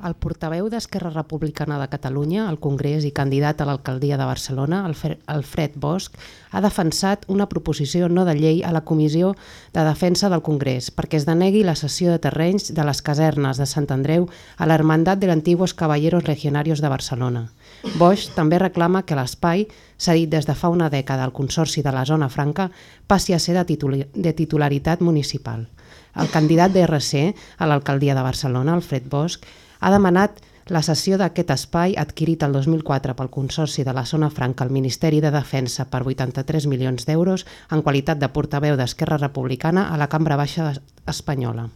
El portaveu d'Esquerra Republicana de Catalunya al Congrés i candidat a l'alcaldia de Barcelona, Alfred Bosch, ha defensat una proposició no de llei a la Comissió de Defensa del Congrés perquè es denegui la cessió de terrenys de les casernes de Sant Andreu a l'Hermandat de l'Antigos Caballeros Legionarios de Barcelona. Bosch també reclama que l'espai, cedit des de fa una dècada al Consorci de la Zona Franca, passi a ser de, titula de titularitat municipal. El candidat d'RC a l'alcaldia de Barcelona, Alfred Bosch, ha demanat la cessió d'aquest espai adquirit el 2004 pel Consorci de la Zona Franca al Ministeri de Defensa per 83 milions d'euros en qualitat de portaveu d'Esquerra Republicana a la Cambra Baixa espanyola.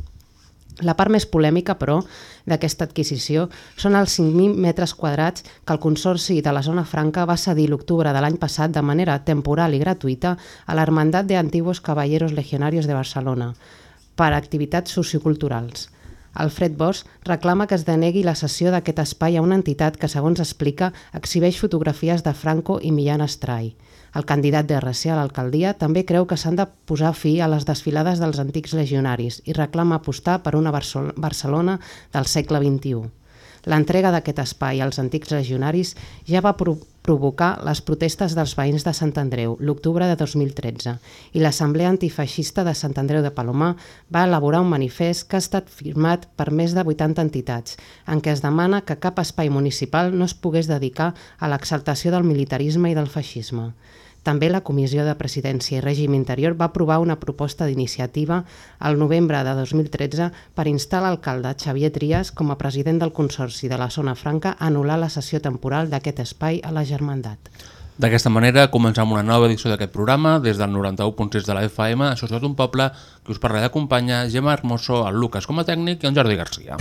La part més polèmica, però, d'aquesta adquisició són els 5.000 metres quadrats que el Consorci de la Zona Franca va cedir l'octubre de l'any passat de manera temporal i gratuïta a l'Hermandat de Caballeros Legionarios de Barcelona per a activitats socioculturals. Alfred Bosch reclama que es denegui la cessió d'aquest espai a una entitat que, segons explica, exhibeix fotografies de Franco i Millán Astray. El candidat d'RC a l'alcaldia també creu que s'han de posar fi a les desfilades dels antics legionaris i reclama apostar per una Barcelona del segle XXI. L'entrega d'aquest espai als antics legionaris ja va pro provocar les protestes dels veïns de Sant Andreu l'octubre de 2013 i l'Assemblea Antifeixista de Sant Andreu de Palomar va elaborar un manifest que ha estat firmat per més de 80 entitats en què es demana que cap espai municipal no es pogués dedicar a l'exaltació del militarisme i del feixisme. També la Comissió de Presidència i Règim Interior va aprovar una proposta d'iniciativa al novembre de 2013 per instar l'alcalde Xavier Trias com a president del Consorci de la Zona Franca a anul·lar la sessió temporal d'aquest espai a la Germandat. D'aquesta manera comencem una nova edició d'aquest programa des del 91.6 de la FM. Això és un poble que us parlarà d'acompanyar Gemma Hermoso, el Lucas com a tècnic i en Jordi Garcia.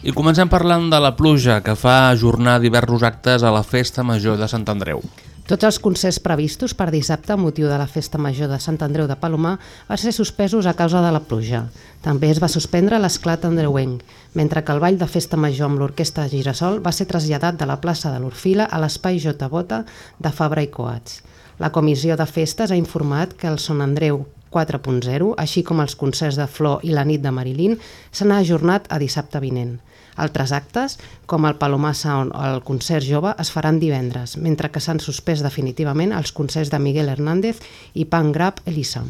I comencem parlant de la pluja, que fa ajornar diversos actes a la Festa Major de Sant Andreu. Tots els concerts previstos per dissabte, motiu de la Festa Major de Sant Andreu de Palomar, van ser suspesos a causa de la pluja. També es va suspendre l'esclat andreuenc, mentre que el ball de Festa Major amb l'Orquestra Girasol va ser traslladat de la plaça de l'Orfila a l'espai J. Bota de Fabra i Coats. La comissió de festes ha informat que el Sant Andreu 4.0, així com els concerts de Flor i la nit de Marilyn, s'han ajornat a dissabte vinent. Altres actes, com el Palomar Sound o el concert jove, es faran divendres, mentre que s'han suspès definitivament els concerts de Miguel Hernández i Pan Grab Elisa.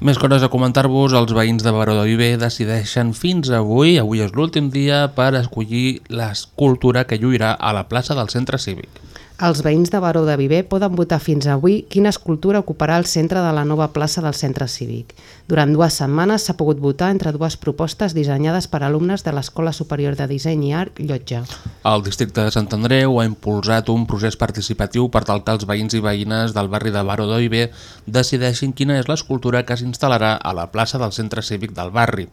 Més coses a comentar-vos, els veïns de Baró de Viver decideixen fins avui, avui és l'últim dia, per escollir l'escultura que lluirà a la plaça del centre cívic. Els veïns de Baró de Viver poden votar fins avui quina escultura ocuparà el centre de la nova plaça del centre cívic. Durant dues setmanes s'ha pogut votar entre dues propostes dissenyades per alumnes de l'Escola Superior de Disseny i Art Llotja. El districte de Sant Andreu ha impulsat un procés participatiu per tal que els veïns i veïnes del barri de Baró de Viver decideixin quina és l'escultura que s'instal·larà a la plaça del centre cívic del barri.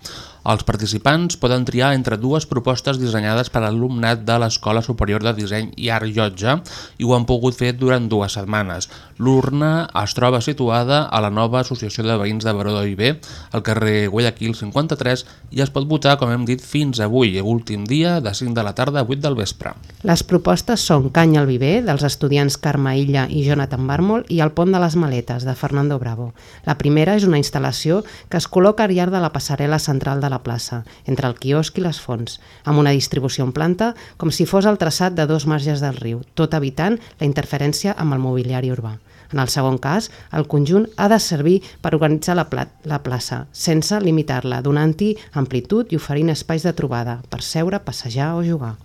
Els participants poden triar entre dues propostes dissenyades per alumnat de l'Escola Superior de Disseny i Art Llotja i ho han pogut fer durant dues setmanes. L'urna es troba situada a la nova Associació de Veïns de Baró d'Oiber, al carrer Guayaquil 53, i es pot votar, com hem dit, fins avui, últim dia, de 5 de la tarda a 8 del vespre. Les propostes són Canya al Viver, dels estudiants Carme Illa i Jonathan Barmol, i El pont de les maletes, de Fernando Bravo. La primera és una instal·lació que es col·loca al llarg de la passarel·la central de la plaça, entre el quiosc i les fonts, amb una distribució en planta com si fos el traçat de dos marges del riu, tot evitant la interferència amb el mobiliari urbà. En el segon cas, el conjunt ha de servir per organitzar la, pla la plaça, sense limitar-la, donant-hi amplitud i oferint espais de trobada per seure, passejar o jugar.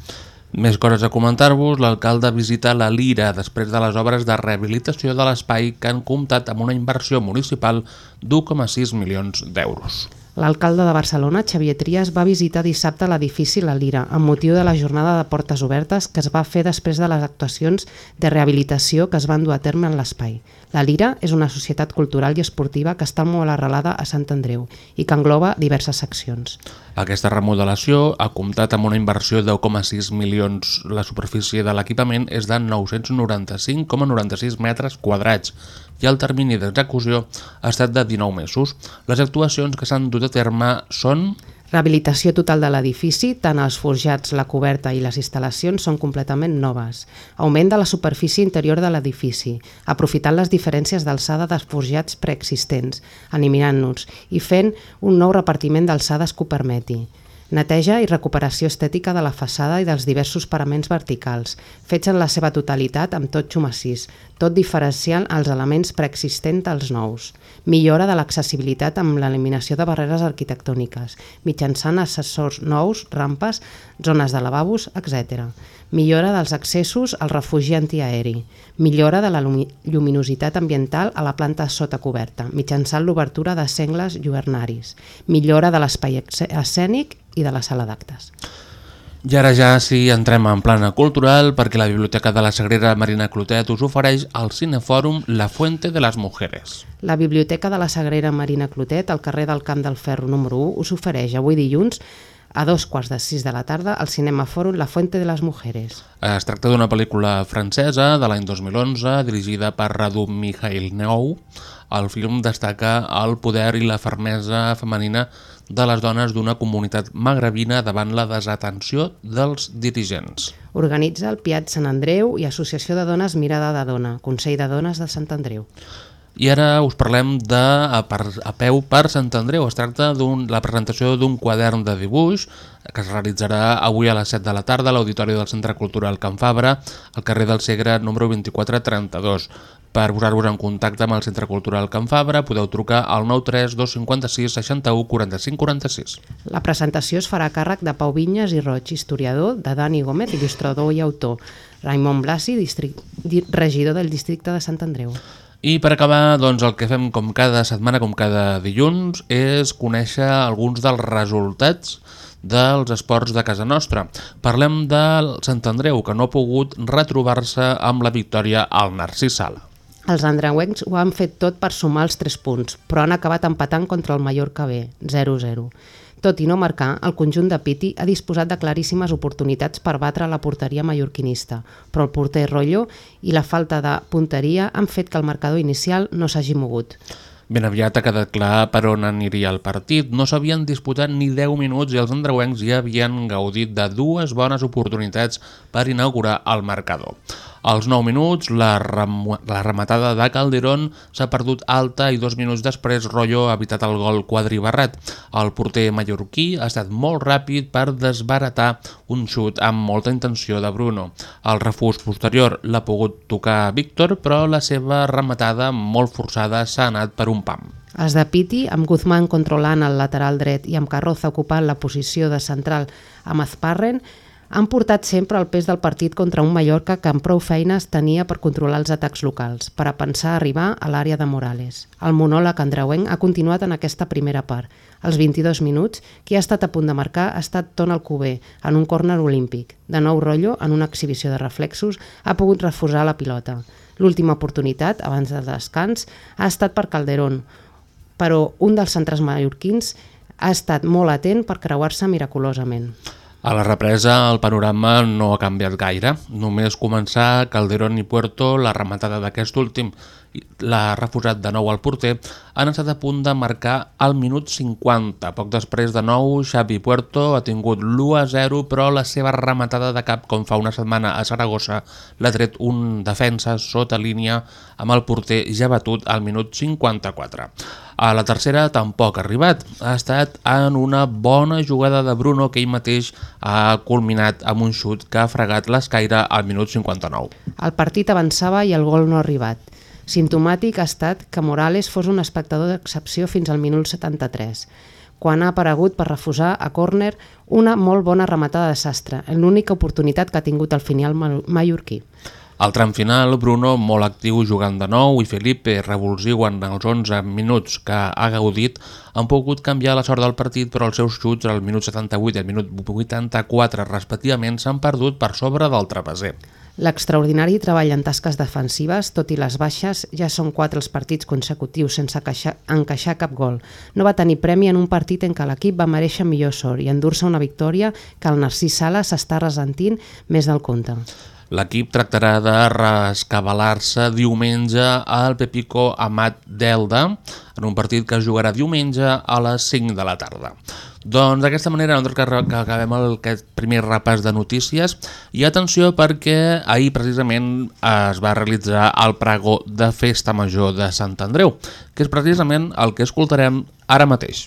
Més coses a comentar-vos, l'alcalde visita la Lira després de les obres de rehabilitació de l'espai que han comptat amb una inversió municipal d'1,6 milions d'euros. L'alcalde de Barcelona, Xavier Trias, va visitar dissabte l'edifici La Lira amb motiu de la jornada de portes obertes que es va fer després de les actuacions de rehabilitació que es van dur a terme en l'espai. La Lira és una societat cultural i esportiva que està molt arrelada a Sant Andreu i que engloba diverses seccions. Aquesta remodelació ha comptat amb una inversió de 10,6 milions. La superfície de l'equipament és de 995,96 metres quadrats i el termini d'execució ha estat de 19 mesos. Les actuacions que s'han dut a terme són... Rehabilitació total de l'edifici, tant els forjats, la coberta i les instal·lacions són completament noves. Augment de la superfície interior de l'edifici, aprofitant les diferències d'alçada dels forjats preexistents, eliminant-nos i fent un nou repartiment d'alçades que ho permeti. Neteja i recuperació estètica de la façada i dels diversos paraments verticals, fets en la seva totalitat amb tot massís, tot diferenciant els elements preexistents als nous. Millora de l'accessibilitat amb l'eliminació de barreres arquitectòniques, mitjançant assessors nous, rampes, zones de lavabos, etc. Millora dels accessos al refugi antiaeri. Millora de la lluminositat ambiental a la planta sota coberta, mitjançant l'obertura de sengles lluernaris. Millora de l'espai escènic i de la sala d'actes. I ara ja sí entrem en plana cultural perquè la Biblioteca de la Sagrera Marina Clotet us ofereix al Cinefòrum La Fuente de les Mujeres. La Biblioteca de la Sagrera Marina Clotet, al carrer del Camp del Ferro número 1, us ofereix avui dilluns a dos quarts de sis de la tarda al Cinema Fòrum La Fuente de les Mujeres. Es tracta d'una pel·lícula francesa de l'any 2011 dirigida per Radu Mikhail Nou. El film destaca el poder i la fermesa femenina de les dones d'una comunitat magrebina davant la desatenció dels dirigents. Organitza el Piat Sant Andreu i Associació de Dones Mirada de Dona, Consell de Dones de Sant Andreu. I ara us parlem de a, per, a peu per Sant Andreu. Es tracta de la presentació d'un quadern de dibuix que es realitzarà avui a les 7 de la tarda a l'Auditori del Centre Cultural Can Fabra, al carrer del Segre número 2432. Per posar-vos en contacte amb el Centre Cultural Can Fabra podeu trucar al 93 256 61 45 46. La presentació es farà a càrrec de Pau Vinyes i Roig, historiador, de Dani Gómez, il·lustrador i autor, Raimon Blasi, regidor del districte de Sant Andreu. I per acabar, doncs, el que fem com cada setmana, com cada dilluns, és conèixer alguns dels resultats dels esports de casa nostra. Parlem del Sant Andreu, que no ha pogut retrobar-se amb la victòria al Narcís Sala. Els andreuencs ho han fet tot per sumar els 3 punts, però han acabat empatant contra el Mallorca B, 0-0. Tot i no marcar, el conjunt de Piti ha disposat de claríssimes oportunitats per batre la porteria mallorquinista, però el porter Rollo i la falta de punteria han fet que el marcador inicial no s'hagi mogut. Ben aviat ha quedat clar per on aniria el partit. No s'havien disputat ni 10 minuts i els andreuencs ja havien gaudit de dues bones oportunitats per inaugurar el marcador. Als 9 minuts, la, rem la rematada de Calderón s'ha perdut alta i dos minuts després Rollo ha evitat el gol quadribarrat. El porter mallorquí ha estat molt ràpid per desbaratar un xut amb molta intenció de Bruno. El refús posterior l'ha pogut tocar Víctor, però la seva rematada molt forçada s'ha anat per un pam. Els de Piti, amb Guzmán controlant el lateral dret i amb Carroza ocupant la posició de central amb Azparren, han portat sempre el pes del partit contra un Mallorca que amb prou feines tenia per controlar els atacs locals, per a pensar arribar a l'àrea de Morales. El monòleg andreuenc ha continuat en aquesta primera part. Als 22 minuts, qui ha estat a punt de marcar ha estat Ton Alcubé, en un córner olímpic. De nou rotllo, en una exhibició de reflexos, ha pogut refusar la pilota. L'última oportunitat, abans del descans, ha estat per Calderón, però un dels centres mallorquins ha estat molt atent per creuar-se miraculosament. A la represa el panorama no ha canviat gaire. Només començar Calderón i Puerto, la rematada d'aquest últim l'ha refusat de nou al porter, han estat a punt de marcar al minut 50. Poc després de nou, Xavi Puerto ha tingut l'1-0, però la seva rematada de cap, com fa una setmana a Saragossa, l'ha tret un defensa sota línia amb el porter ja batut al minut 54. A la tercera tampoc ha arribat. Ha estat en una bona jugada de Bruno que ell mateix ha culminat amb un xut que ha fregat l'escaire al minut 59. El partit avançava i el gol no ha arribat. Simptomàtic ha estat que Morales fos un espectador d'excepció fins al minut 73, quan ha aparegut per refusar a córner una molt bona rematada de sastre, l'única oportunitat que ha tingut el final mallorquí. Al tram final, Bruno, molt actiu jugant de nou, i Felipe, revulsiu en els 11 minuts que ha gaudit, han pogut canviar la sort del partit, però els seus xuts al minut 78 i al minut 84, respectivament, s'han perdut per sobre del trapezer. L'extraordinari treball en tasques defensives, tot i les baixes, ja són quatre els partits consecutius sense encaixar, encaixar cap gol. No va tenir premi en un partit en què l'equip va mereixer millor sort i endur-se una victòria que el Narcís Sala s'està resentint més del compte. L'equip tractarà de rescabalar-se diumenge al Pepico Amat d'Elda, en un partit que es jugarà diumenge a les 5 de la tarda. Doncs d'aquesta manera nosaltres que acabem el, aquest primer repàs de notícies i atenció perquè ahir precisament es va realitzar el pregó de Festa Major de Sant Andreu, que és precisament el que escoltarem ara mateix.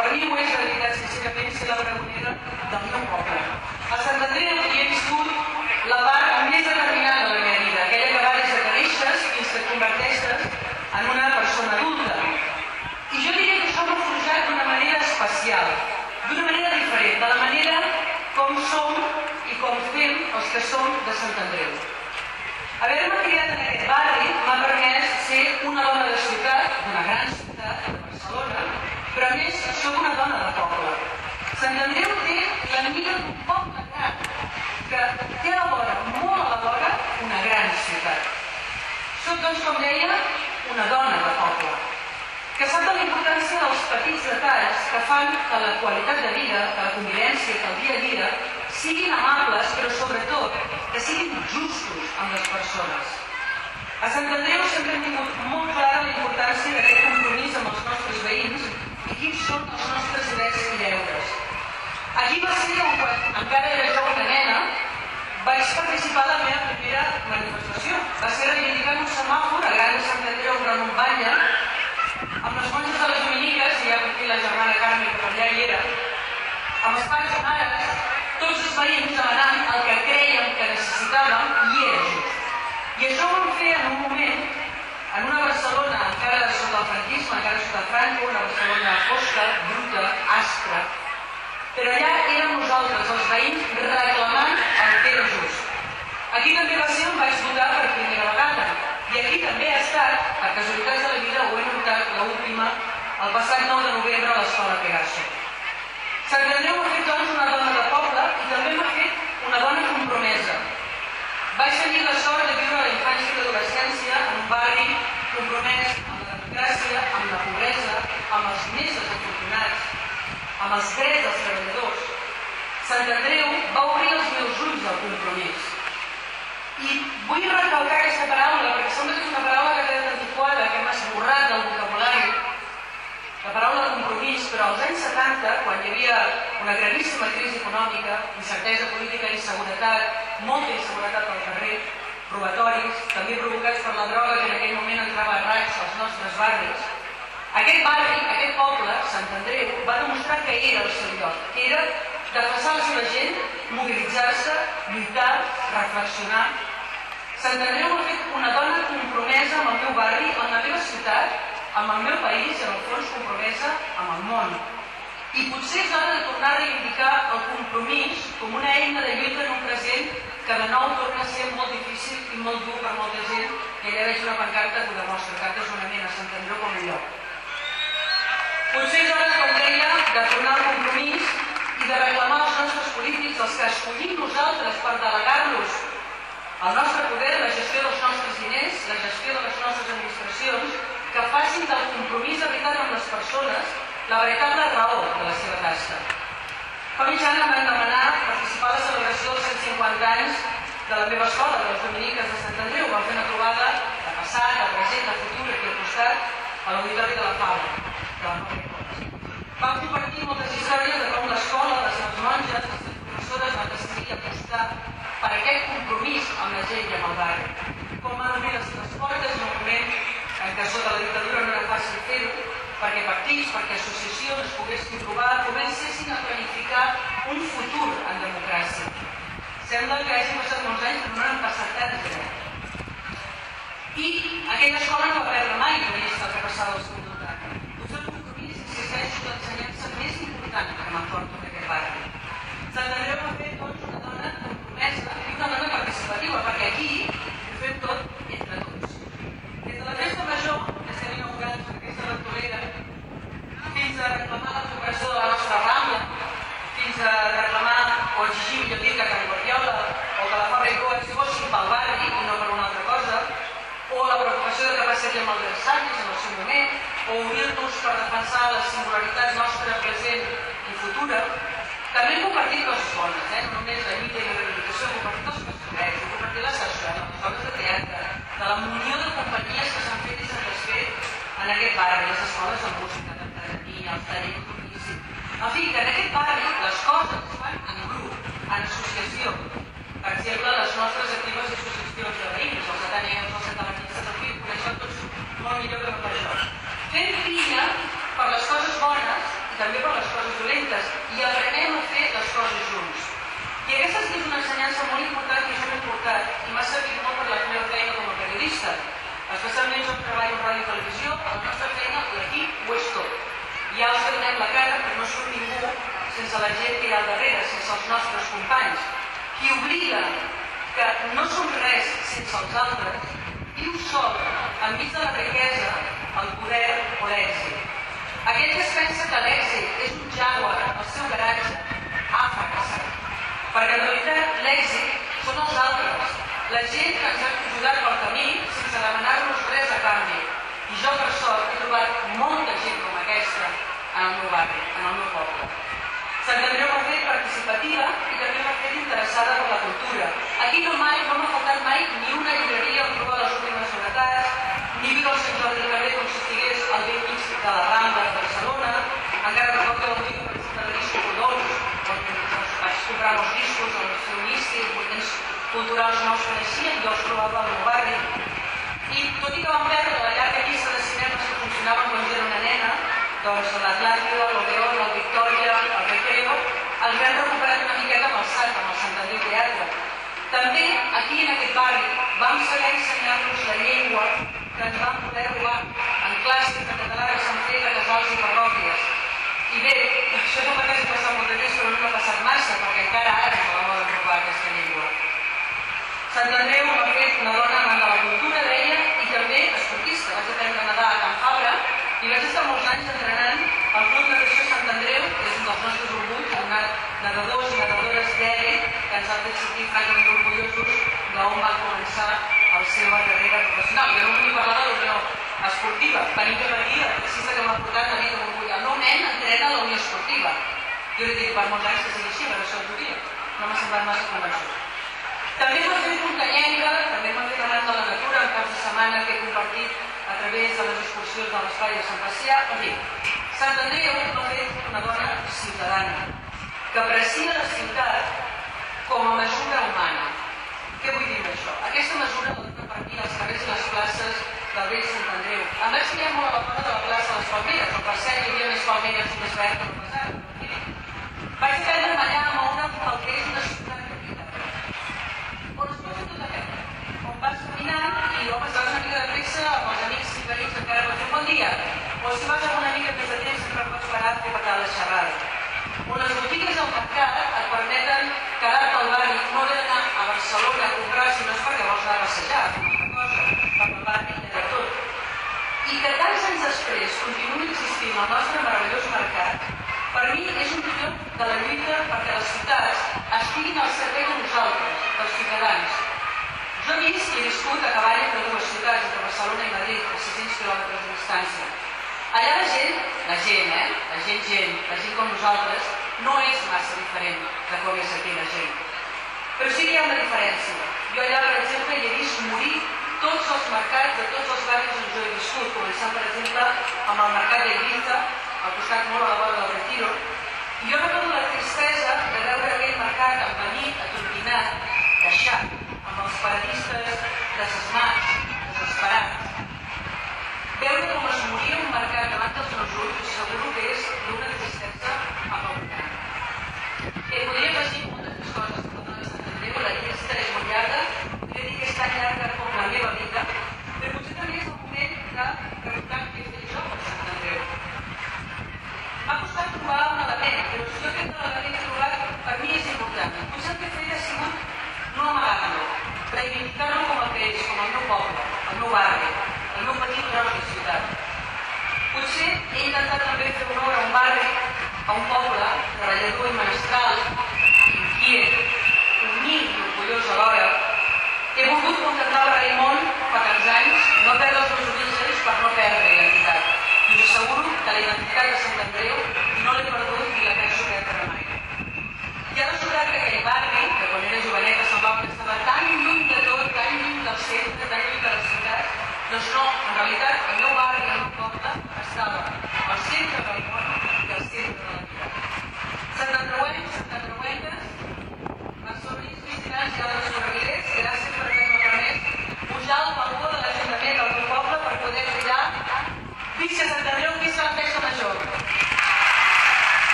Per mi ho és, de veritat, sincerament, ser la pregonera del meu poble. A Sant Andreu hi he viscut la part més determinant de la meva vida, aquella que va des de que neixes fins que et converteixes en una persona adulta. I jo diria que això m'ha forjat d'una manera especial, d'una manera diferent, de la manera com som i com fem els que som de Sant Andreu. Haver-me criat en aquest barri m'ha permès ser una dona de ciutat, d'una gran ciutat, de Barcelona, però a més sóc una dona de poble. Sant Andreu té la mida d'un poble gran, que té alhora, molt alhora, una gran ciutat. Soc, doncs, com deia, una dona de poble, que sap de la importància dels petits detalls que fan que la qualitat de vida, que la convivència, que el dia a dia siguin amables, però sobretot que siguin justos amb les persones. A Sant Andreu sempre hem tingut molt clara la importància d'aquest compromís amb els nostres veïns i quins són els nostres drets i deures. Aquí va ser on, quan encara era jo una nena, vaig participar a la meva primera manifestació. Va ser reivindicant un semàfor a Gran Sant Andreu, una muntanya, amb les monges de les dominiques, i ja aquí la germana Carme, que per allà hi era, amb els pares i mares, tots els veïns demanant el que creiem que necessitàvem i era just. I això ho vam fer en un moment, en una Barcelona encara sota el franquisme, encara sota Franco, una Barcelona fosca, bruta, aspra, però allà érem nosaltres, els veïns, reclamant el que era just. Aquí també va ser on vaig votar per primera vegada, i aquí també ha estat, per casualitats de la vida, ho he notat, l'última, el passat 9 de novembre a l'escola Pegaso. Sant Andreu m'ha fet doncs una dona de poble i també m'ha fet una dona compromesa. Vaig tenir la sort de viure la infància i l'adolescència en un barri compromès amb democràcia, amb la pobresa, amb els més desafortunats, amb els drets dels treballadors. Sant Andreu va obrir els meus ulls al compromís. I vull recalcar aquesta paraula perquè sembla que és una paraula que ha quedat antiquada, que hem esborrat del vocabulari, la paraula compromís, però als anys 70, quan hi havia una gravíssima crisi econòmica, incertesa política, inseguretat, molta inseguretat al carrer, robatoris, també provocats per la droga que raig als nostres barris, aquest barri, aquest poble, Sant Andreu, va demostrar que era el seu lloc, que era defensar la seva gent, mobilitzar-se, lluitar, reflexionar. Sant Andreu ha fet una dona compromesa amb el meu barri, amb la meva ciutat, amb el meu país i en el fons compromesa amb el món. I potser és hora de tornar a reivindicar el compromís com una eina de lluita en un present que de nou torna a ser molt difícil i molt dur per molta gent i allà veig una pancarta que ho demostra, carta és una mena, s'entendrà com a lloc. Potser és hora, com deia, de tornar al compromís i de reclamar als nostres polítics, els que escollim nosaltres per delegar-los el nostre poder, la gestió dels nostres diners, la gestió de les nostres administracions, que facin del compromís veritat amb les persones la veritable raó de la seva tasca. Fa mig any em van demanar participar a la celebració dels 150 anys de la meva escola, de les Dominiques de Sant Andreu. Vam fer una trobada de passat, de present, de futur, aquí al costat, a l'Auditori de la Fala. Vam compartir moltes històries de com l'escola, les seves monges, les professores van decidir apostar per aquest compromís amb la gent i amb el barri. Com van obrir les seves portes en un moment en què sota la dictadura no era fàcil fer-ho, perquè partits, perquè associacions es poguessin trobar, comencessin a planificar un futur en democràcia. Sembla que hagi passat molts anys, però no han passat tants anys. I aquella escola no va perdre mai la llista que passava al seu voltant. Us el compromís insisteix l'ensenyança més important que m'aporto en aquest barri. Sant Andreu participativa i també m'ha fet interessada per la cultura. Aquí no mai, no m'ha faltat mai ni una llibreria on trobar les últimes novetats, ni viure el Sant Jordi carrer com si estigués al vell mig de la Rambla de Barcelona, encara recordo presenta de discos rodons, on vaig comprar els discos, el seu inici, els moviments culturals no els coneixien, jo els trobava al meu barri. I tot i que vam perdre la llarga llista de cinemes que funcionaven quan jo era una nena, doncs l'Atlàntida, l'Odeon, el Victòria, el Recreo, els vam recuperat una miqueta amb el Sant, amb el Sant Andreu Teatre. També aquí en aquest barri vam saber ensenyar-nos la llengua que ens vam poder robar en classes de català que s'han fet a casals i parròquies. I bé, això no m'hagués passat molt de temps, però no m'ha passat massa, perquè encara ara ens la volen robar aquesta llengua. Sant Andreu m'ha fet una dona amant de la cultura, deia, i també esportista. Vaig aprendre a nedar a Can Fabra i vaig estar molts anys entrenant al Club Natació Sant Andreu, que és un dels nostres orgulls, donat nedadors i nedadores d'èlit que ens han fet sentir francament orgullosos d'on va començar la seva carrera professional. Jo no vull parlar de la Unió Esportiva. Venim de venir, el taxista que m'ha portat a mi com orgull. Meu nen entrena a la Unió Esportiva. Jo li dic per molts anys que sigui així, però això és dia. No m'ha semblat massa convençut. També m'ha fet muntanyenca, també m'ha fet amant de la natura, en caps de setmana que he compartit a través de les excursions de l'espai de Sant Pacià. En fi, Sant Andreu m'ha fet una dona ciutadana, que aprecia la ciutat com a mesura humana. Què vull dir amb això? Aquesta mesura la repartir als carrers i les places del vell Sant Andreu. Em vaig criar molt a la vora de la plaça de les Palmeres, on per cert hi havia més palmeres i més verd que passat. Vaig aprendre allà a moure'm pel que és una ciutat on es posa tot a veure. On vas caminant i home, estàs una mica de pressa amb els amics i veïns encara pots dir un bon dia. O si vas amb una mica més de temps sempre pots parar a fer petar la xerrada. On les botigues al mercat et permeten quedar-te al barri, no haver d'anar a Barcelona a comprar si no és passejar, una cosa, el barri i de tot. I que tants anys després continuï existint el nostre meravellós mercat, per mi és un triomf de la lluita perquè les ciutats estiguin al servei de nosaltres, dels ciutadans. Jo he vist i viscut a cavall entre dues ciutats, entre Barcelona i Madrid, a 600 quilòmetres de distància. Allà la gent, la gent, eh? La gent, gent, la gent com nosaltres, no és massa diferent de com és aquí la gent. Però sí que hi ha una diferència. Jo allà, per exemple, hi he vist morir tots els mercats de tots els barris on jo he viscut, començant, per exemple, amb el mercat d'Ibiza, al costat molt a la vora del Retiro, i jo recordo la tristesa de veure aquell mercat envellit, atontinat, deixat, amb els paradistes desesmats, desesperats. Veure com es moria un mercat davant dels meus ulls segur que és d'una tristesa apavorant. Eh, podria afegir moltes més coses, però no Sant Andreu, la llista és molt llarga, i dir que és tan llarga com la meva vida, però potser també és el moment de preguntar què he fet jo per Sant Andreu. M'ha costat trobar un element, però si jo aquest element que he trobat per mi és important. Potser el que he fet ha sigut no amagar-lo, reivindicar-lo com el que és, com el meu poble, el barri, el meu petit tros de ciutat. Potser he intentat també fer honor a un barri, a un poble, treballador i menestral, inquiet, humil i orgullós alhora. He volgut, com cantava Raimon fa tants anys, no perdre els meus orígens per no perdre identitat. I us asseguro que la identitat de Sant Andreu no l'he perdut ni la penso perdre mai. Ara resultat que aquell barri, que quan era joveneta semblava que estava tan lluny de tot, tan lluny del centre, tan lluny de la ciutat, doncs no, en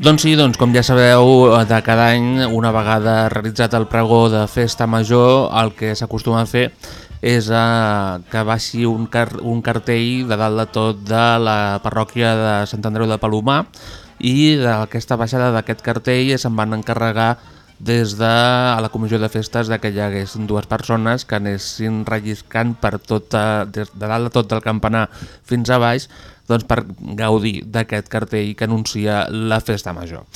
Doncs sí, doncs com ja sabeu, de cada any, una vegada realitzat el pregó de festa major, el que s'acostuma a fer és eh, que baixi un, car un cartell de dalt de tot de la parròquia de Sant Andreu de Palomar i d'aquesta baixada d'aquest cartell se'n van encarregar des de a la comissió de festes de que hi haguessin dues persones que anessin relliscant per tota, de dalt de tot del campanar fins a baix doncs per gaudir d'aquest cartell que anuncia la festa major.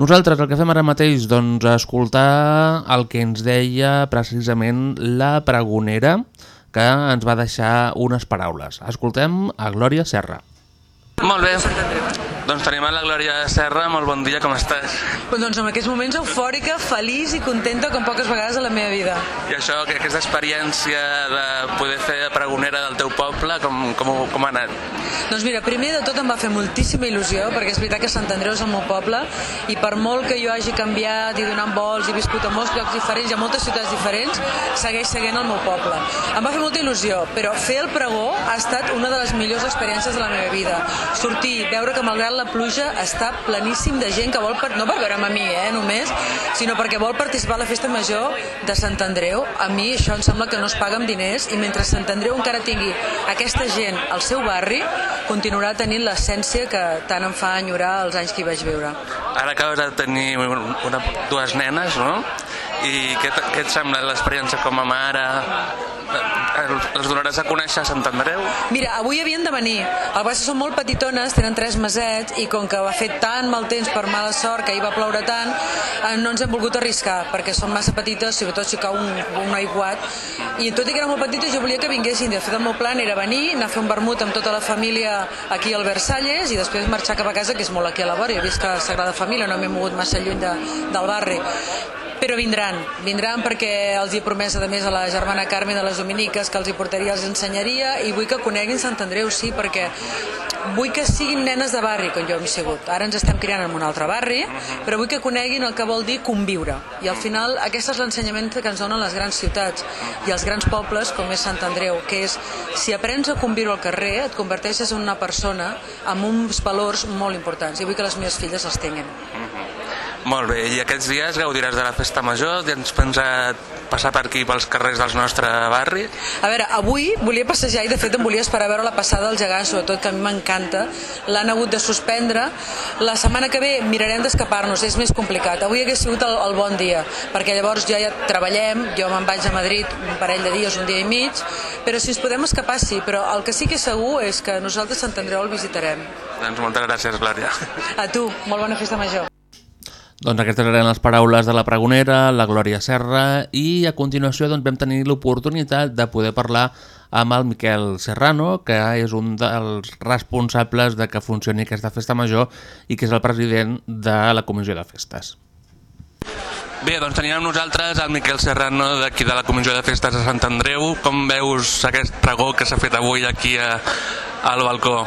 Nosaltres el que fem ara mateix doncs escoltar el que ens deia precisament la pregonera que ens va deixar unes paraules. Escoltem a Glòria Serra. Molt bé. Doncs tenim a la Glòria Serra. Molt bon dia, com estàs? Doncs en aquests moments eufòrica, feliç i contenta com poques vegades a la meva vida. I això, que aquesta experiència de poder fer de pregonera del teu poble, com, com, com ha anat? Doncs mira, primer de tot em va fer moltíssima il·lusió, perquè és veritat que Sant Andreu és el meu poble, i per molt que jo hagi canviat i donat vols i viscut a molts llocs diferents i a moltes ciutats diferents, segueix seguint el meu poble. Em va fer molta il·lusió, però fer el pregó ha estat una de les millors experiències de la meva vida. Sortir, veure que malgrat la pluja està pleníssim de gent que vol, per... no per veure'm a mi, eh, només, sinó perquè vol participar a la festa major de Sant Andreu. A mi això em sembla que no es paga amb diners i mentre Sant Andreu encara tingui aquesta gent al seu barri, continuarà tenint l'essència que tant em fa enyorar els anys que hi vaig viure. Ara acabes de tenir una, dues nenes, no? I què, què et sembla l'experiència com a mare? Eh, Les donaràs a conèixer a Sant Andreu? Mira, avui havien de venir. El que són molt petitones, tenen tres mesets i com que va fer tan mal temps per mala sort, que ahir va ploure tant, eh, no ens hem volgut arriscar perquè són massa petites, sobretot si cau un, un aiguat. I tot i que eren molt petites, jo volia que vinguessin. De fet, el meu plan era venir, anar a fer un vermut amb tota la família aquí al Versalles i després marxar cap a casa, que és molt aquí a la vora. Jo vist que Sagrada Família no m'he mogut massa lluny de, del barri però vindran, vindran perquè els he promès a més a la germana Carme de les Dominiques que els hi portaria, els ensenyaria i vull que coneguin Sant Andreu, sí, perquè vull que siguin nenes de barri com jo hem sigut, ara ens estem criant en un altre barri però vull que coneguin el que vol dir conviure. I al final aquest és l'ensenyament que ens donen les grans ciutats i els grans pobles com és Sant Andreu, que és si aprens a conviure al carrer et converteixes en una persona amb uns valors molt importants i vull que les meves filles els tinguin Molt bé, i aquests dies gaudiràs de la festa major? Tens pensat passar per aquí pels carrers del nostre barri? A veure, avui volia passejar i de fet em volia esperar a veure la passada del gegant, sobretot que a mi m'encanta. L'han hagut de suspendre. La setmana que ve mirarem d'escapar-nos, és més complicat. Avui hagués sigut el, el bon dia, perquè llavors ja, ja treballem, jo me'n vaig a Madrid un parell de dies, un dia i mig, però si ens podem escapar sí, però el que sí que és segur és que nosaltres Sant Andreu el visitarem. Doncs moltes gràcies, Glòria. A tu, molt bona festa major. Doncs aquestes eren les paraules de la pregonera, la Glòria Serra, i a continuació doncs, vam tenir l'oportunitat de poder parlar amb el Miquel Serrano, que és un dels responsables de que funcioni aquesta festa major i que és el president de la Comissió de Festes. Bé, doncs tenim amb nosaltres el Miquel Serrano d'aquí de la Comissió de Festes de Sant Andreu. Com veus aquest pregó que s'ha fet avui aquí a, al balcó?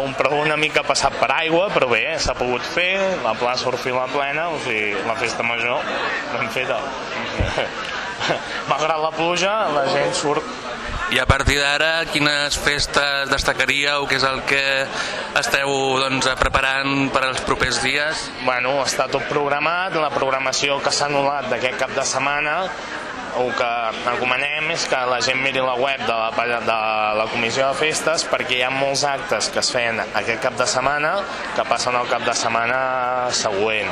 un pregó una mica passat per aigua, però bé, s'ha pogut fer, la plaça Orfila plena, o sigui, la festa major ben feta. Malgrat la pluja, la gent surt I a partir d'ara, quines festes destacaríeu? Què és el que esteu doncs, preparant per als propers dies? Bueno, està tot programat, la programació que s'ha anul·lat d'aquest cap de setmana el que recomanem és que la gent miri la web de la, de la Comissió de Festes perquè hi ha molts actes que es feien aquest cap de setmana que passen al cap de setmana següent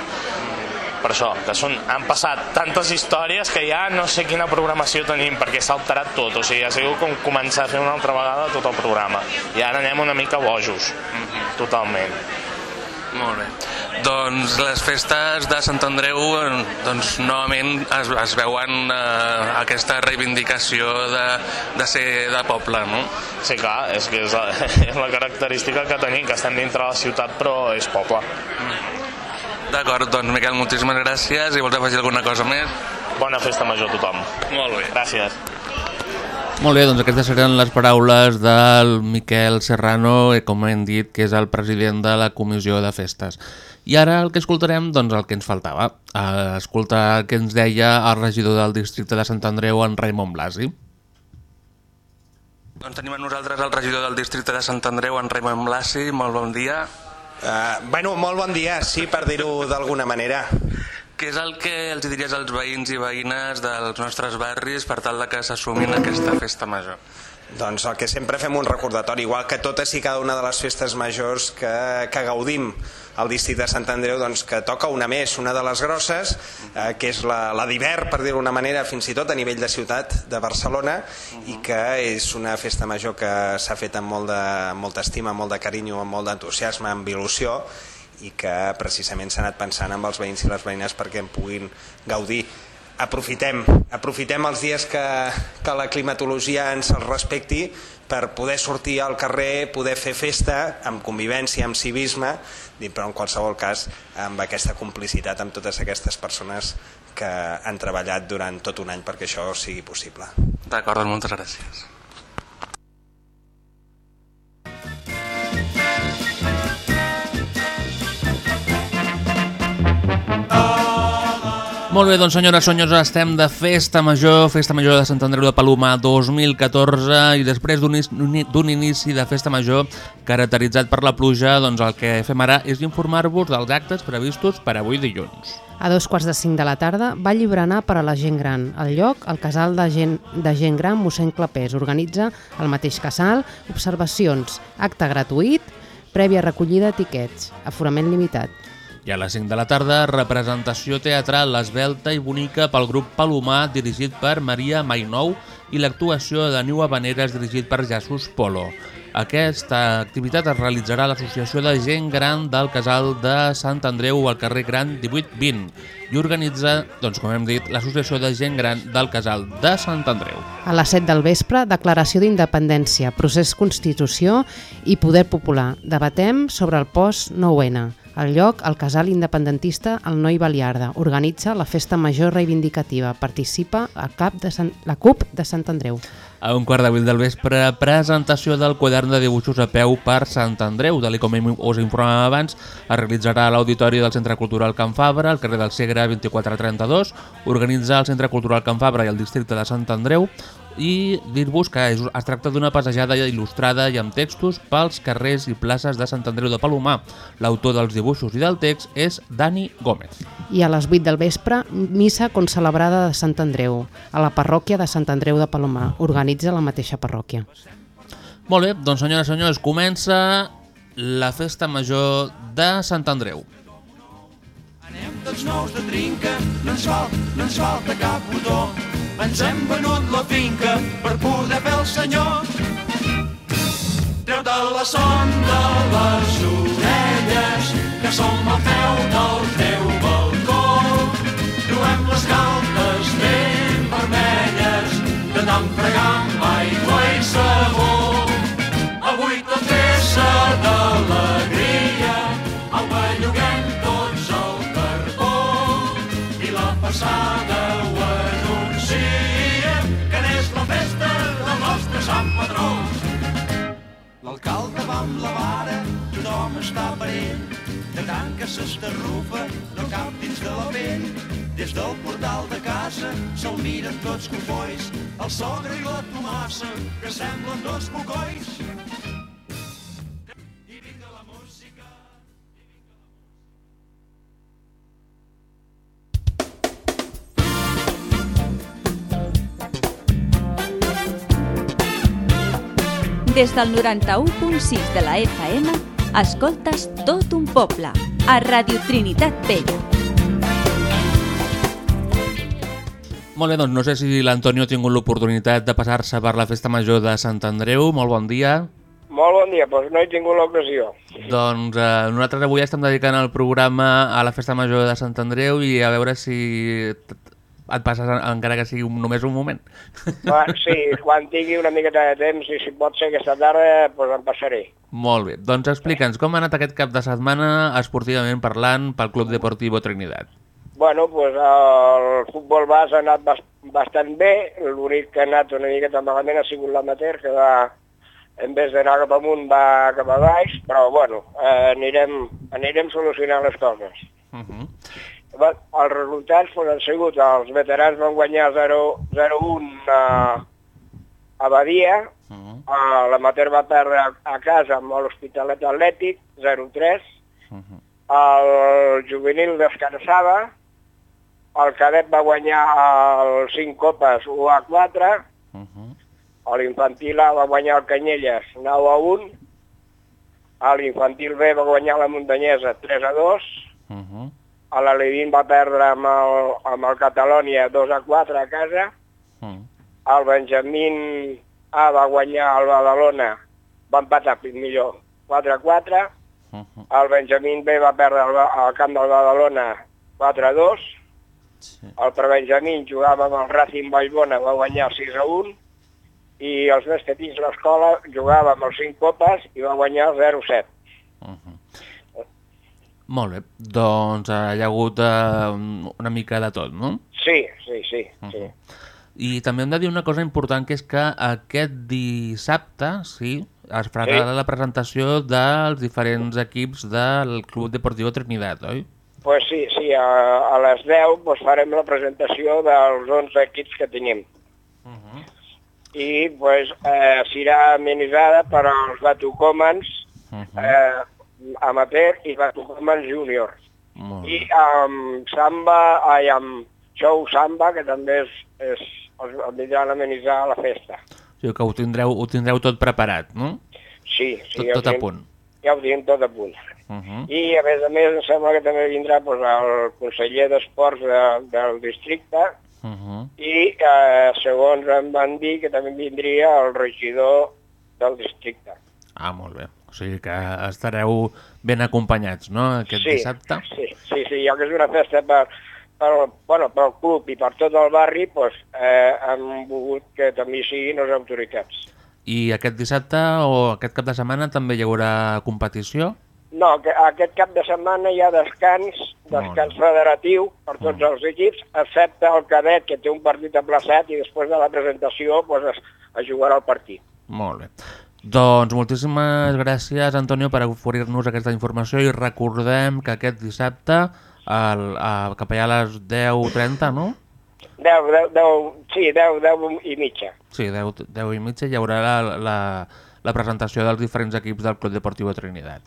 per això, que són, han passat tantes històries que ja no sé quina programació tenim perquè s'ha alterat tot, o sigui, ha sigut com començar a fer una altra vegada tot el programa i ara anem una mica bojos, totalment Molt bé. Doncs les festes de Sant Andreu doncs, novament es, es veuen eh, aquesta reivindicació de, de ser de poble, no? Sí, clar, és que és la, és la característica que tenim, que estem dintre la ciutat però és poble. D'acord, doncs Miquel, moltíssimes gràcies i vols afegir alguna cosa més? Bona festa major a tothom. Molt bé. Gràcies. Molt bé, doncs aquestes seran les paraules del Miquel Serrano, eh, com hem dit, que és el president de la Comissió de Festes. I ara el que escoltarem, doncs el que ens faltava, eh, escoltar el que ens deia el regidor del districte de Sant Andreu, en Raimon Blasi. Doncs tenim amb nosaltres el regidor del districte de Sant Andreu, en Raimon Blasi. Molt bon dia. Uh, bueno, molt bon dia, sí, per dir-ho d'alguna manera. Què és el que els diries als veïns i veïnes dels nostres barris per tal de que s'assumin aquesta festa major? Doncs el que sempre fem un recordatori, igual que totes i cada una de les festes majors que, que gaudim al districte de Sant Andreu, doncs que toca una més, una de les grosses, eh, que és la, la d'hivern, per dir-ho d'una manera, fins i tot a nivell de ciutat de Barcelona, i que és una festa major que s'ha fet amb, molt de, amb molta estima, amb molt de carinyo, amb molt d'entusiasme, amb il·lusió, i que precisament s'ha anat pensant amb els veïns i les veïnes perquè en puguin gaudir aprofitem, aprofitem els dies que, que la climatologia ens els respecti per poder sortir al carrer, poder fer festa amb convivència, amb civisme, però en qualsevol cas amb aquesta complicitat amb totes aquestes persones que han treballat durant tot un any perquè això sigui possible. D'acord, moltes gràcies. Molt bé, doncs senyores, senyors, estem de Festa Major, Festa Major de Sant Andreu de Palomar 2014 i després d'un inici de Festa Major caracteritzat per la pluja, doncs el que fem ara és informar-vos dels actes previstos per avui dilluns. A dos quarts de cinc de la tarda va llibrenar per a la gent gran. Al lloc, el casal de gent, de gent gran mossèn Clapés organitza el mateix casal, observacions, acte gratuït, prèvia recollida d'etiquets, aforament limitat. I a les 5 de la tarda, representació teatral esbelta i bonica pel grup Palomar dirigit per Maria Mainou i l'actuació de Niu Habaneres dirigit per Jesús Polo. Aquesta activitat es realitzarà a l'Associació de Gent Gran del Casal de Sant Andreu al carrer Gran 1820 i organitza, doncs com hem dit, l'Associació de Gent Gran del Casal de Sant Andreu. A les 7 del vespre, declaració d'independència, procés constitució i poder popular. Debatem sobre el post 9-N. Al lloc, el casal independentista El Noi Baliarda organitza la festa major reivindicativa. Participa a cap de Sant... la CUP de Sant Andreu. A un quart de vuit del vespre, presentació del quadern de dibuixos a peu per Sant Andreu. Tal com us informàvem abans, es realitzarà a l'Auditori del Centre Cultural Can Fabra, al carrer del Segre 2432. Organitza el Centre Cultural Can Fabra i el districte de Sant Andreu i dir-vos que és, es tracta d'una passejada il·lustrada i amb textos pels carrers i places de Sant Andreu de Palomar. L'autor dels dibuixos i del text és Dani Gómez. I a les 8 del vespre, missa concelebrada de Sant Andreu, a la parròquia de Sant Andreu de Palomar. Organitza la mateixa parròquia. Molt bé, doncs senyores i senyors, comença la festa major de Sant Andreu. Anem tots nous de trinca, no ens falta, no ens falta cap botó. Ens hem venut la finca per poder fer el senyor. Treu-te la son de les orelles, que som al peu del teu balcó. Duem les galtes ben vermelles, de tant fregar amb aigua i sabó. S'estarrufa no cap dins de la pell. Des del portal de casa se'l miren tots cofois, el sogre i la Tomassa, que semblen dos cocois. I vinga la música. Des del 91.6 de la FM, escoltes tot un poble, a Radio Trinitat Vella. Molt bé, doncs no sé si l'Antonio ha tingut l'oportunitat de passar-se per la festa major de Sant Andreu. Molt bon dia. Molt bon dia, doncs no he tingut l'ocasió. Doncs eh, nosaltres avui estem dedicant el programa a la festa major de Sant Andreu i a veure si et passes en- encara que sigui un, només un moment. Va, sí, quan tingui una miqueta de temps i si pot ser aquesta tarda, doncs em passaré. Molt bé, doncs explica'ns com ha anat aquest cap de setmana esportivament parlant pel Club Deportivo Trinidad. Bueno, doncs el futbol base ha anat bas bastant bé, l'únic que ha anat una miqueta malament ha sigut l'amater, que va, en vez d'anar cap amunt va cap a baix, però bueno, eh, anirem, anirem solucionant les coses. Uh -huh. Els resultats pues, han sigut, els veterans van guanyar 0-1 a, a Badia, uh -huh. l'amater va perdre a, a casa amb l'Hospitalet Atlètic 0-3 el juvenil descansava, el cadet va guanyar el 5 copes 1 a 4, Uh -huh. l'infantil A va guanyar el Canyelles 9 a 1, l'infantil B va guanyar la Muntanyesa 3 a 2, Uh -huh. l'Alevin va perdre amb el, amb el Catalònia 2 a 4 a casa, Uh el Benjamín A va guanyar el Badalona, va empatar millor 4 a 4, -huh. el Benjamín B va perdre Ba- al camp del Badalona 4 a 2, Sí. el prebenjamín jugava amb el Racing Vallbona, va guanyar el 6 a 1, i els més petits l'escola jugava amb els 5 copes i va guanyar el 0 a 7. Molt bé, doncs eh, hi ha hagut eh, una mica de tot, no? Sí, sí, sí, sí. I també hem de dir una cosa important, que és que aquest dissabte, sí, es farà Sí. la presentació dels diferents equips del Club Deportiu Trinidad, oi? Pues sí, sí, a, a les 10 pues, farem la presentació dels 11 equips que tenim. I pues, eh, serà amenitzada per als Batucomans eh, amateur i Batucomans júnior. Molt I amb samba, ai, amb show samba, que també és, és, els els vindran a amenitzar la festa. O sigui que ho tindreu, ho tindreu tot preparat, no? Sí, sí. Tot, ja tot a punt. Ja ho tenim tot a punt. Uh -huh. I a més a més em sembla que també vindrà pues, el conseller d'Esports de, del districte Uh -huh. i eh, segons em van dir que també vindria el regidor del districte. Ah, molt bé. O sigui que estareu ben acompanyats, no?, aquest sí, dissabte. Sí, sí, sí, ja que és una festa per, per, bueno, pel club i per tot el barri, pues, eh, hem volgut que també siguin les autoritats. I aquest dissabte o aquest cap de setmana també hi haurà competició? No, que aquest cap de setmana hi ha descans, descans federatiu per tots els equips, excepte el cadet, que té un partit aplaçat i després de la presentació pues, es, es jugarà el partit. Molt bé. Doncs moltíssimes gràcies, Antonio, per oferir-nos aquesta informació i recordem que aquest dissabte, el, a, cap allà a les 10.30, no? 10, 10, 10, sí, 10, 10 i mitja. Sí, 10, 10 i mitja hi haurà la, la, la presentació dels diferents equips del Club Deportiu de Trinidad.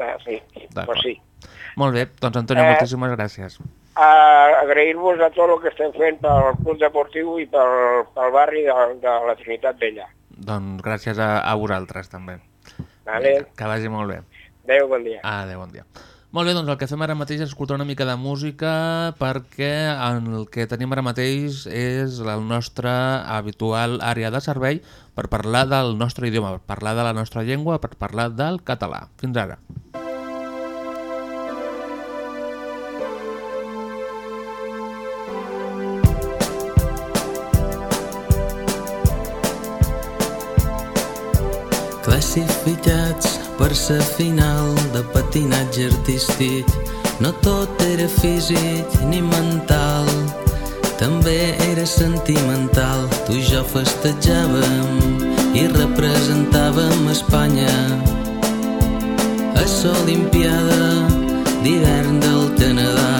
Ah, sí, D'acord. pues sí. Molt bé, doncs Antonio, Eh, moltíssimes gràcies. Agrair-vos a tot el que estem fent pel club deportiu i pel, pel barri de, de la Trinitat Vella. Doncs gràcies a, a vosaltres també. Vale? Que vagi molt bé. Adéu, bon dia. Adéu, bon dia. Molt bé, doncs el que fem ara mateix és escoltar una mica de música perquè el que tenim ara mateix és la nostra habitual àrea de servei per parlar del nostre idioma, per parlar de la nostra llengua, per parlar del català. Fins ara. Classificats per sa final de patinatge artístic. No tot era físic ni mental també era sentimental. Tu i jo festejàvem i representàvem Espanya. A l'Olimpiada d'hivern del Canadà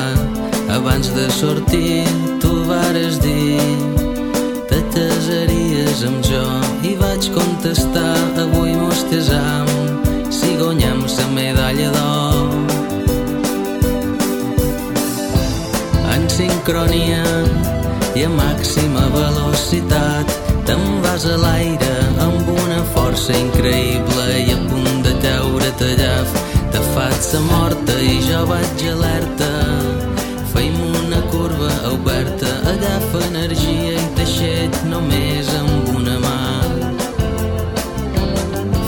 abans de sortir tu vares dir casaries amb jo? I vaig contestar avui mos casam si guanyem la medalla d'or. En sincronia i a màxima velocitat te'n vas a l'aire amb una força increïble i a punt de caure tallaf te faig sa morta i jo vaig alerta. Feim una curva oberta agafa energia i t'aixet només amb una mà.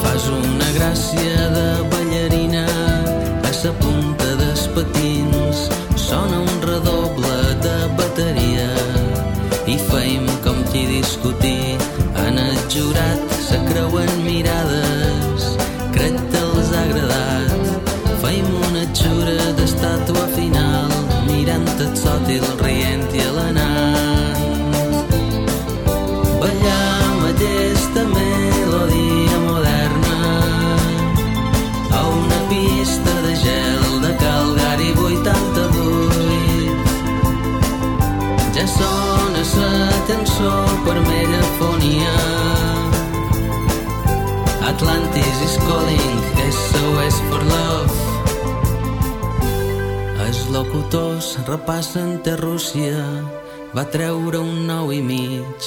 Fas una gràcia de ballarina a sa punta dels patins sona un redoble de bateria i feim com qui discutir locutors repassen té Rússia, va treure un nou i mig.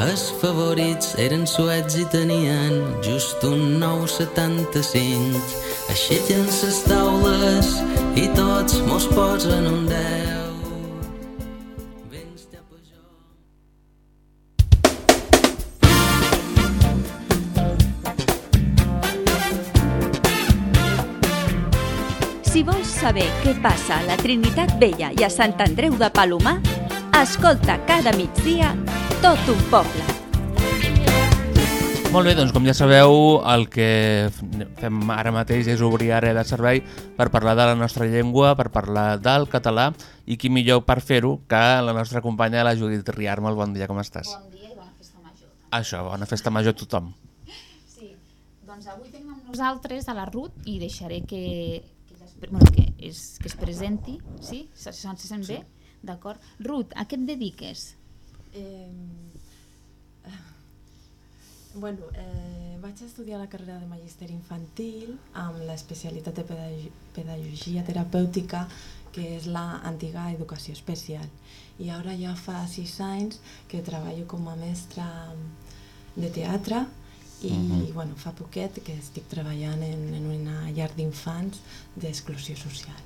Els favorits eren suets i tenien just un 9,75. Aixequen les taules i tots mos posen un 10. Saber què passa a la Trinitat Vella i a Sant Andreu de Palomar, escolta cada migdia tot un poble. Molt bé, doncs com ja sabeu, el que fem ara mateix és obrir àrea de servei per parlar de la nostra llengua, per parlar del català, i qui millor per fer-ho que la nostra companya, la Judit Riar. Molt bon dia, com estàs? Bon dia i bona festa major. Això, bona festa major a tothom. Sí, doncs avui tenim amb nosaltres a la Ruth i deixaré que, bueno, que, es, que es presenti, sí? Se, se, se sent bé? D'acord. Ruth, a què et dediques? Eh, bueno, eh, vaig estudiar la carrera de Magíster Infantil amb l'especialitat de pedagog pedagogia terapèutica que és la antiga educació especial. I ara ja fa sis anys que treballo com a mestra de teatre i mm -hmm. bueno, fa poquet que estic treballant en, en una llar d'infants d'exclusió social.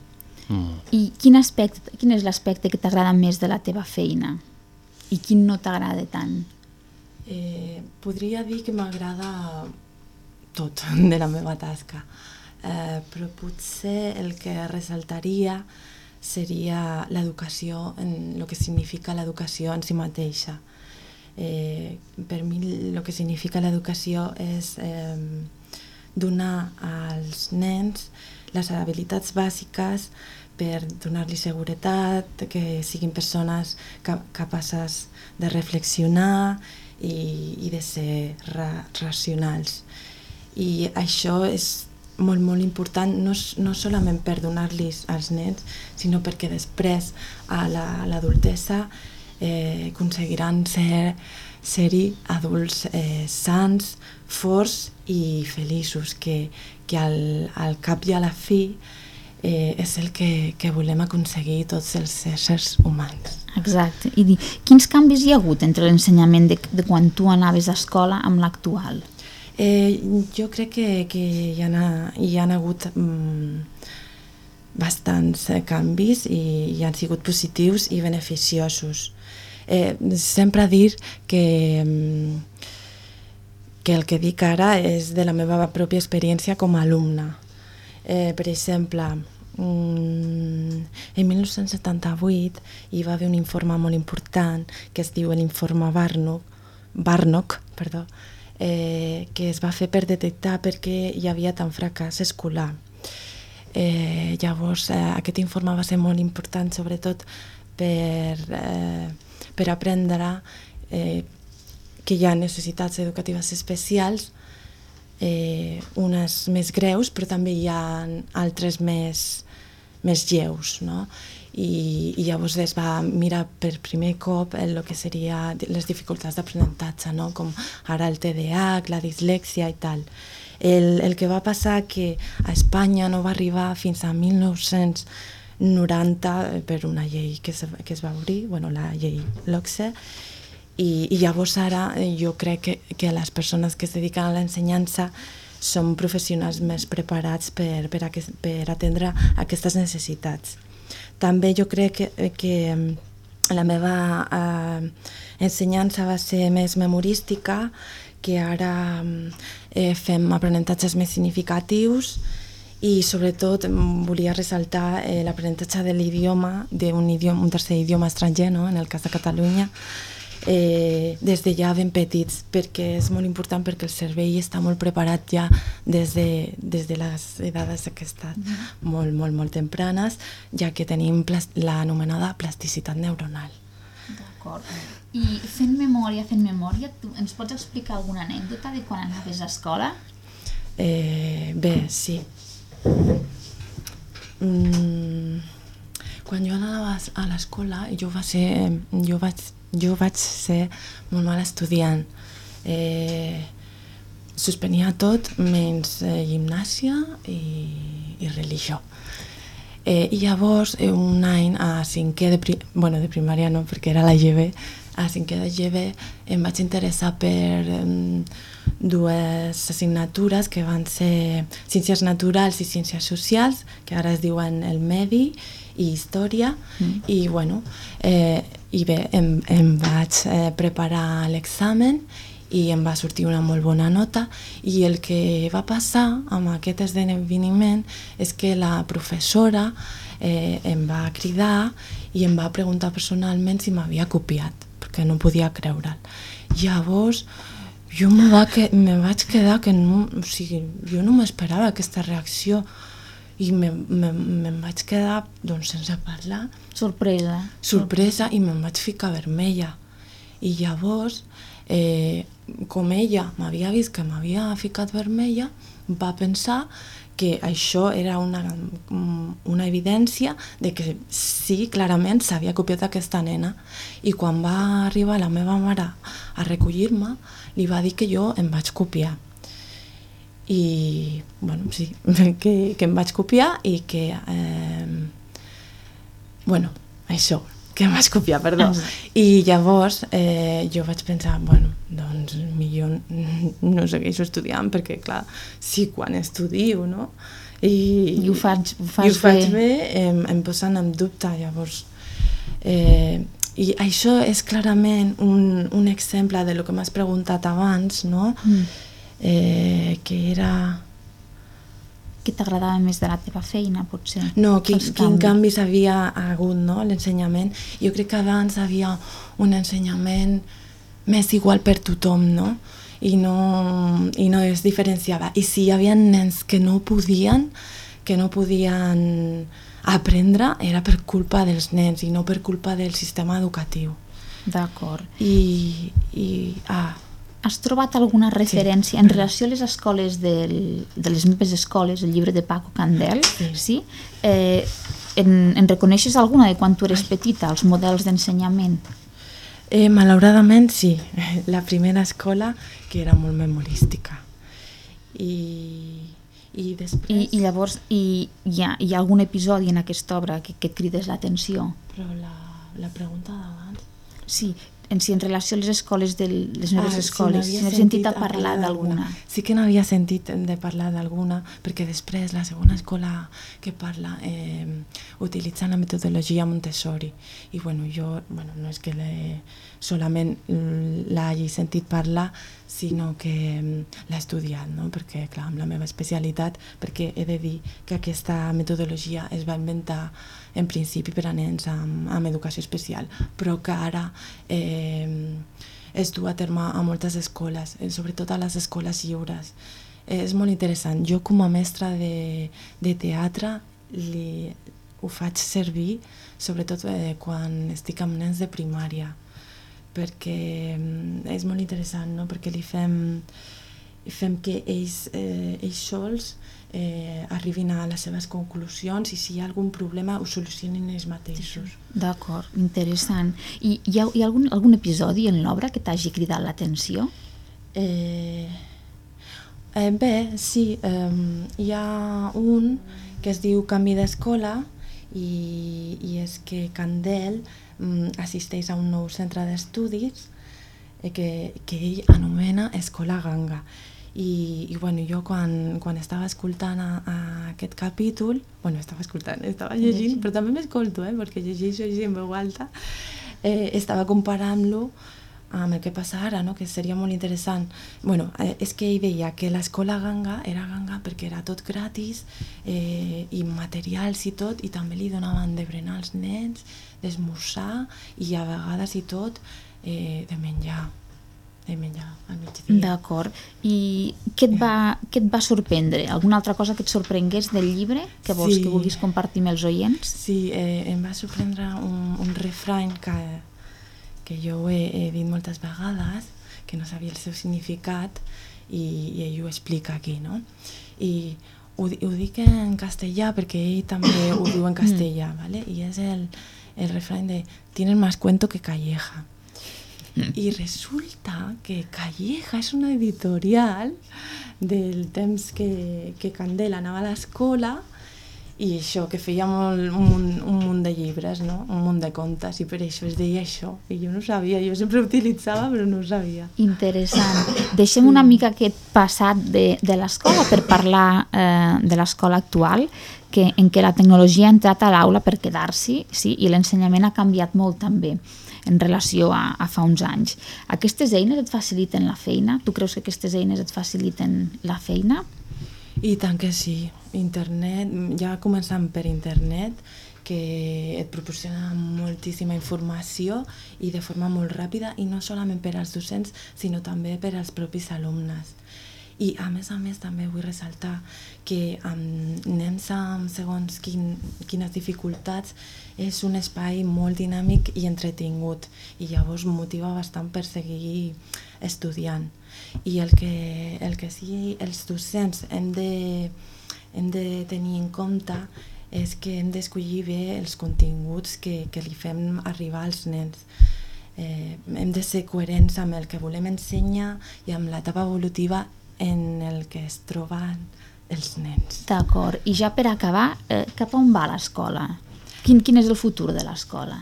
Mm. I quin, aspecte, quin és l'aspecte que t'agrada més de la teva feina? I quin no t'agrada tant? Eh, podria dir que m'agrada tot de la meva tasca, eh, però potser el que ressaltaria seria l'educació, en el que significa l'educació en si mateixa. Eh, per mi el que significa l'educació és eh, donar als nens les habilitats bàsiques per donar-li seguretat, que siguin persones ca capaces de reflexionar i, i de ser ra racionals. I això és molt, molt important, no, no solament per donar-los als nens, sinó perquè després a la- l'adultesa eh, aconseguiran ser ser-hi adults eh, sants, forts i feliços, que, que al, al cap i a la fi eh, és el que, que volem aconseguir tots els éssers humans. Exacte. I dir, quins canvis hi ha hagut entre l'ensenyament de, de quan tu anaves a escola amb l'actual? Eh, jo crec que, que hi, ha, hi ha hagut mm, bastants eh, canvis i, i han sigut positius i beneficiosos. Eh, sempre dir que, mm, que el que dic ara és de la meva pròpia experiència com a alumna. Eh, per exemple, mm, en 1978 hi va haver un informe molt important que es diu l'informe Barnock, Barnock perdó, eh, que es va fer per detectar perquè hi havia tant fracàs escolar. Eh, llavors, eh, aquest informe va ser molt important, sobretot per, eh, per aprendre eh, que hi ha necessitats educatives especials, eh, unes més greus, però també hi ha altres més, més lleus, no? I, i llavors es va mirar per primer cop el que seria les dificultats d'aprenentatge, no? com ara el TDAH, la dislèxia i tal. El, el que va passar que a Espanya no va arribar fins a 1990 per una llei que, se, que es va obrir, bueno, la llei LOCSE, i, i llavors ara eh, jo crec que, que les persones que es dediquen a l'ensenyança són professionals més preparats per, per, aquest, per atendre aquestes necessitats. També jo crec que, que la meva eh, ensenyança va ser més memorística, que ara eh, fem aprenentatges més significatius i sobretot mm, volia ressaltar eh, l'aprenentatge de l'idioma, d'un idioma, un tercer idioma estranger, no? en el cas de Catalunya, eh, des de ja ben petits, perquè és molt important perquè el cervell està molt preparat ja des de, des de les edades aquestes Mhm. molt, molt, molt tempranes, ja que tenim l'anomenada plasticitat neuronal. D'acord. I fent memòria, fent memòria, tu ens pots explicar alguna anècdota de quan anaves a escola? Eh, bé, sí. Mm, quan jo anava a l'escola, jo, va ser, jo, vaig, jo vaig ser molt mal estudiant. Eh, suspenia tot menys eh, gimnàsia i, i religió. Eh, I llavors, eh, un any a cinquè de, pri bueno, de primària no, perquè era la GB, a cinquè de GB em vaig interessar per eh, dues assignatures que van ser Ciències Naturals i Ciències Socials, que ara es diuen el Medi i Història, mm. i bueno, eh, i bé, em, em vaig eh, preparar l'examen i em va sortir una molt bona nota i el que va passar amb aquest esdeveniment és que la professora eh, em va cridar i em va preguntar personalment si m'havia copiat perquè no podia creure'l. Llavors, jo me, va que, me vaig quedar que no, o sigui, jo no m'esperava aquesta reacció i me, me, me vaig quedar doncs, sense parlar. Sorpresa. Sorpresa i me'n vaig ficar vermella. I llavors eh, com ella m'havia vist que m'havia ficat vermella, va pensar que això era una, una evidència de que sí, clarament s'havia copiat aquesta nena i quan va arribar la meva mare a recollir-me li va dir que jo em vaig copiar i bueno, sí, que, que em vaig copiar i que eh, bueno, això que em vaig copiar, perdó. Ah. I llavors eh, jo vaig pensar, bueno, doncs millor no segueixo estudiant perquè, clar, sí, quan estudio, no? I, I ho faig, ho fas i ho faig bé, bé em, em posen en dubte, llavors. Eh, I això és clarament un, un exemple de lo que m'has preguntat abans, no? Mm. Eh, que era que t'agradava més de la teva feina, potser? No, quin, quin canvis havia hagut, no?, l'ensenyament. Jo crec que abans havia un ensenyament més igual per tothom, no?, i no, i no es diferenciava. I si hi havia nens que no podien, que no podien aprendre, era per culpa dels nens i no per culpa del sistema educatiu. D'acord. I, i ah, Has trobat alguna referència sí. en relació a les escoles del, de les meves escoles, el llibre de Paco Candel, sí? sí? Eh, en, en reconeixes alguna de quan tu eres petita, els models d'ensenyament? Eh, malauradament sí, la primera escola que era molt memorística i, i després... I, i llavors i hi, ha, hi ha algun episodi en aquesta obra que, que et crides l'atenció? Però la, la pregunta d'abans... Sí, en si en relació a les escoles de les meves ah, escoles, si n'he sentit a parlar d'alguna. Sí que n'havia sentit de parlar d'alguna, perquè després la segona escola que parla eh, utilitza la metodologia Montessori i bueno, jo bueno, no és que solament l'hagi sentit parlar, sinó que mm, l'he estudiat, no? perquè clar, amb la meva especialitat, perquè he de dir que aquesta metodologia es va inventar en principi per a nens amb, amb educació especial, però que ara eh, es du a terme a moltes escoles, sobretot a les escoles lliures. És molt interessant. Jo com a mestra de, de teatre li, ho faig servir sobretot eh, quan estic amb nens de primària perquè eh, és molt interessant, no? perquè li fem, fem que ells, eh, ells sols eh, arribin a les seves conclusions i si hi ha algun problema ho solucionin ells mateixos. D'acord, interessant. I hi ha, hi ha algun, algun episodi en l'obra que t'hagi cridat l'atenció? Eh, eh, bé, sí, eh, hi ha un que es diu Canvi d'Escola i, i és que Candel mm, assisteix a un nou centre d'estudis eh, que, que ell anomena Escola Ganga i, i bueno, jo quan, quan estava escoltant a, a aquest capítol, bueno, estava escoltant, estava llegint, però també m'escolto, eh, perquè llegeixo així en veu alta, eh, estava comparant-lo amb el que passa ara, no? que seria molt interessant. bueno, eh, és que ell deia que l'escola ganga era ganga perquè era tot gratis eh, i materials i tot, i també li donaven de berenar als nens, d'esmorzar i a vegades i tot eh, de menjar de menjar al migdia. D'acord. I què et, va, què et va sorprendre? Alguna altra cosa que et sorprengués del llibre que vols sí. que vulguis compartir amb els oients? Sí, eh, em va sorprendre un, un refrany que, que jo he, he dit moltes vegades, que no sabia el seu significat i, i ell ho explica aquí, no? I ho, ho dic en castellà perquè ell també ho diu en castellà, ¿vale? i és el, el refrany de «Tienes más cuento que calleja». Mm. I resulta que Calleja és una editorial del temps que, que Candela anava a l'escola i això, que feia molt, un, un munt de llibres, no? un munt de contes, i per això es deia això. I jo no sabia, jo sempre ho utilitzava, però no ho sabia. Interessant. Deixem una mica aquest passat de, de l'escola per parlar eh, de l'escola actual, que, en què la tecnologia ha entrat a l'aula per quedar-s'hi sí? i l'ensenyament ha canviat molt també en relació a, a fa uns anys. Aquestes eines et faciliten la feina? Tu creus que aquestes eines et faciliten la feina? I tant que sí. Internet, ja començant per internet, que et proporciona moltíssima informació i de forma molt ràpida i no solament per als docents sinó també per als propis alumnes. I a més a més també vull ressaltar que amb nens amb segons quin, quines dificultats és un espai molt dinàmic i entretingut i llavors motiva bastant per seguir estudiant. I el que, el que sí els docents hem de, hem de tenir en compte és que hem d'escollir bé els continguts que, que li fem arribar als nens. Eh, hem de ser coherents amb el que volem ensenyar i amb l'etapa evolutiva en el que es troben els nens. D'acord. I ja per acabar, eh, cap a on va l'escola? Quin, quin és el futur de l'escola?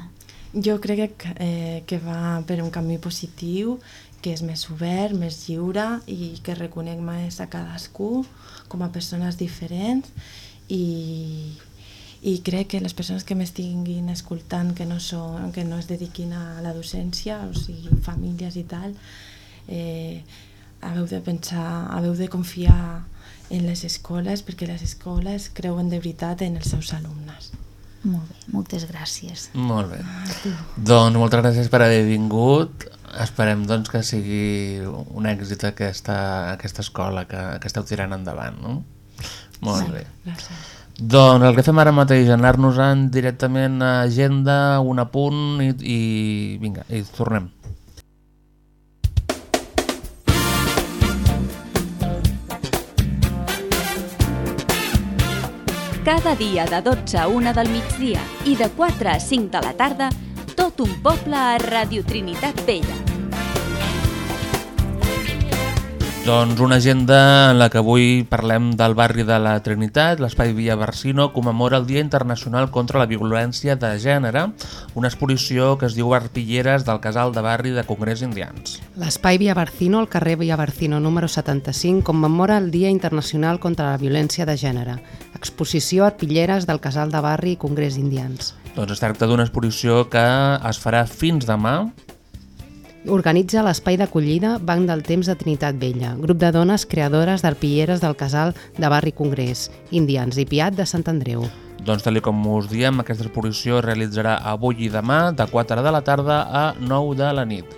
Jo crec que, eh, que va per un camí positiu, que és més obert, més lliure i que reconec més a cadascú com a persones diferents i, i crec que les persones que m'estiguin escoltant que no, són, que no es dediquin a la docència, o sigui, famílies i tal, eh, haveu de pensar, haveu de confiar en les escoles perquè les escoles creuen de veritat en els seus alumnes. Molt bé, moltes gràcies. Molt bé. Doncs moltes gràcies per haver vingut. Esperem doncs, que sigui un èxit aquesta, aquesta escola que, que esteu tirant endavant. No? Molt Sí, bé. gràcies. Doncs el que fem ara mateix, anar-nos-en directament a agenda, un apunt i, i vinga, i tornem. Cada dia de 12 a 1 del migdia i de 4 a 5 de la tarda, tot un poble a Radio Trinitat Vella. Doncs una agenda en la que avui parlem del barri de la Trinitat. L'Espai Via Barsino commemora el Dia Internacional contra la Violència de Gènere, una exposició que es diu Arpilleres del Casal de Barri de Congrés Indians. L'espai Via Barcino, al carrer Via Barcino número 75, commemora el Dia Internacional contra la Violència de Gènere. Exposició Arpilleres del Casal de Barri i Congrés Indians. Doncs es tracta d'una exposició que es farà fins demà Organitza l'espai d'acollida Banc del Temps de Trinitat Vella, grup de dones creadores d'arpilleres del casal de Barri Congrés, Indians i Piat de Sant Andreu. Doncs tal com us diem, aquesta exposició es realitzarà avui i demà de 4 de la tarda a 9 de la nit.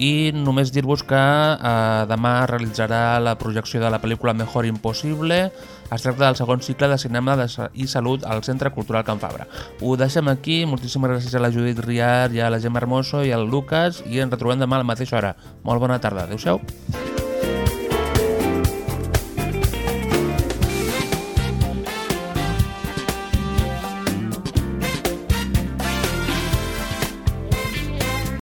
I només dir-vos que eh, demà realitzarà la projecció de la pel·lícula Mejor Impossible. Es tracta del segon cicle de cinema i salut al Centre Cultural Can Fabra. Ho deixem aquí. Moltíssimes gràcies a la Judit Riar i a la Gemma Hermoso i al Lucas i ens retrobem demà a la mateixa hora. Molt bona tarda. Adéu-siau.